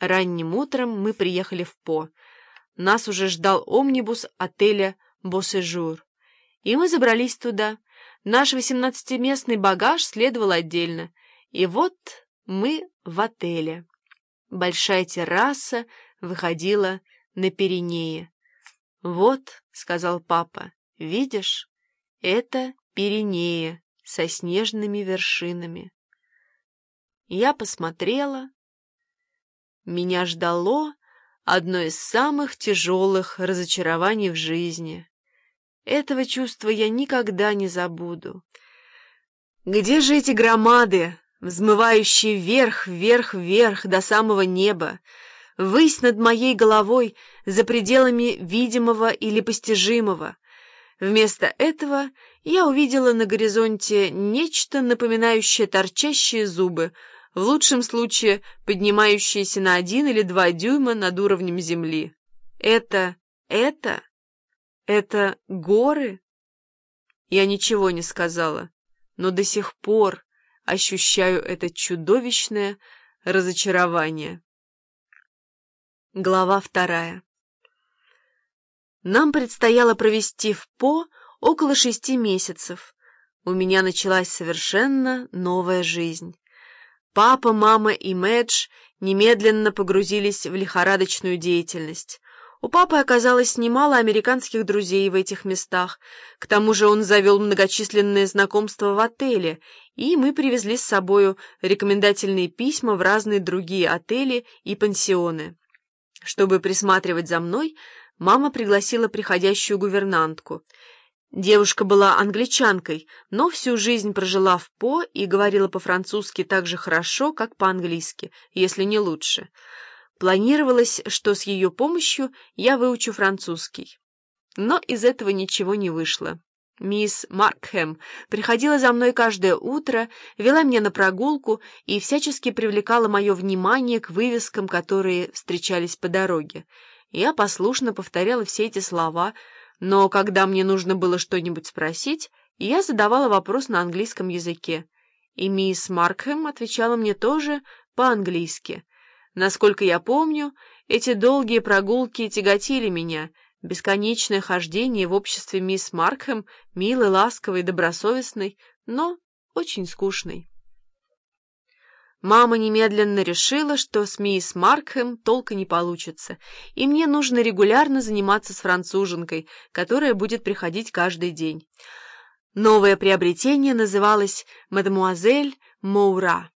Ранним утром мы приехали в По. Нас уже ждал омнибус отеля «Босежур». И мы забрались туда. Наш восемнадцатиместный багаж следовал отдельно. И вот мы в отеле. Большая терраса выходила на Пиренеи. «Вот», — сказал папа, — «видишь, это Пиренеи со снежными вершинами». Я посмотрела. Меня ждало одно из самых тяжелых разочарований в жизни. Этого чувства я никогда не забуду. Где же эти громады, взмывающие вверх, вверх, вверх до самого неба, высь над моей головой за пределами видимого или постижимого? Вместо этого я увидела на горизонте нечто напоминающее торчащие зубы, в лучшем случае поднимающиеся на один или два дюйма над уровнем земли. Это... это... это горы? Я ничего не сказала, но до сих пор ощущаю это чудовищное разочарование. Глава вторая. Нам предстояло провести в По около шести месяцев. У меня началась совершенно новая жизнь. Папа, мама и Мэдж немедленно погрузились в лихорадочную деятельность. У папы оказалось немало американских друзей в этих местах. К тому же он завел многочисленные знакомства в отеле, и мы привезли с собою рекомендательные письма в разные другие отели и пансионы. Чтобы присматривать за мной, мама пригласила приходящую гувернантку — Девушка была англичанкой, но всю жизнь прожила в По и говорила по-французски так же хорошо, как по-английски, если не лучше. Планировалось, что с ее помощью я выучу французский. Но из этого ничего не вышло. Мисс Маркхэм приходила за мной каждое утро, вела меня на прогулку и всячески привлекала мое внимание к вывескам, которые встречались по дороге. Я послушно повторяла все эти слова — но когда мне нужно было что-нибудь спросить, я задавала вопрос на английском языке, и мисс Маркхэм отвечала мне тоже по-английски. Насколько я помню, эти долгие прогулки тяготили меня, бесконечное хождение в обществе мисс Маркхэм, милой, ласковой, добросовестной, но очень скучной. Мама немедленно решила, что с мисс Маркхэм толка не получится, и мне нужно регулярно заниматься с француженкой, которая будет приходить каждый день. Новое приобретение называлось «Мадемуазель Моура».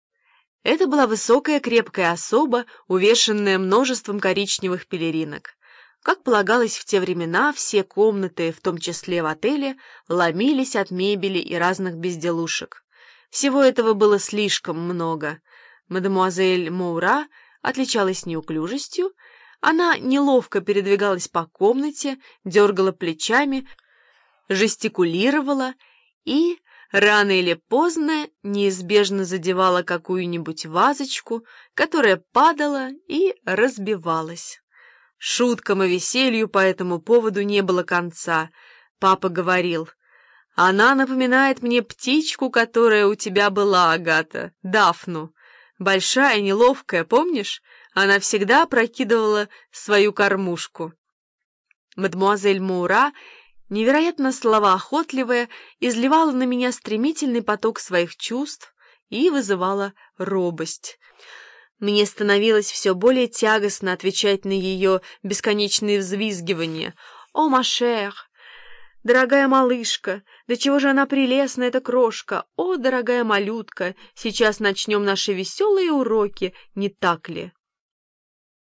Это была высокая крепкая особа, увешанная множеством коричневых пелеринок. Как полагалось в те времена, все комнаты, в том числе в отеле, ломились от мебели и разных безделушек. Всего этого было слишком много. Мадемуазель Моура отличалась неуклюжестью, она неловко передвигалась по комнате, дергала плечами, жестикулировала и, рано или поздно, неизбежно задевала какую-нибудь вазочку, которая падала и разбивалась. Шуткам и веселью по этому поводу не было конца. Папа говорил, «Она напоминает мне птичку, которая у тебя была, Агата, Дафну». Большая, неловкая, помнишь? Она всегда прокидывала свою кормушку. Мадемуазель Мура, невероятно словоохотливая, изливала на меня стремительный поток своих чувств и вызывала робость. Мне становилось все более тягостно отвечать на ее бесконечные взвизгивания. «О, машер! Дорогая малышка, да чего же она прелестна, эта крошка! О, дорогая малютка, сейчас начнем наши веселые уроки, не так ли?»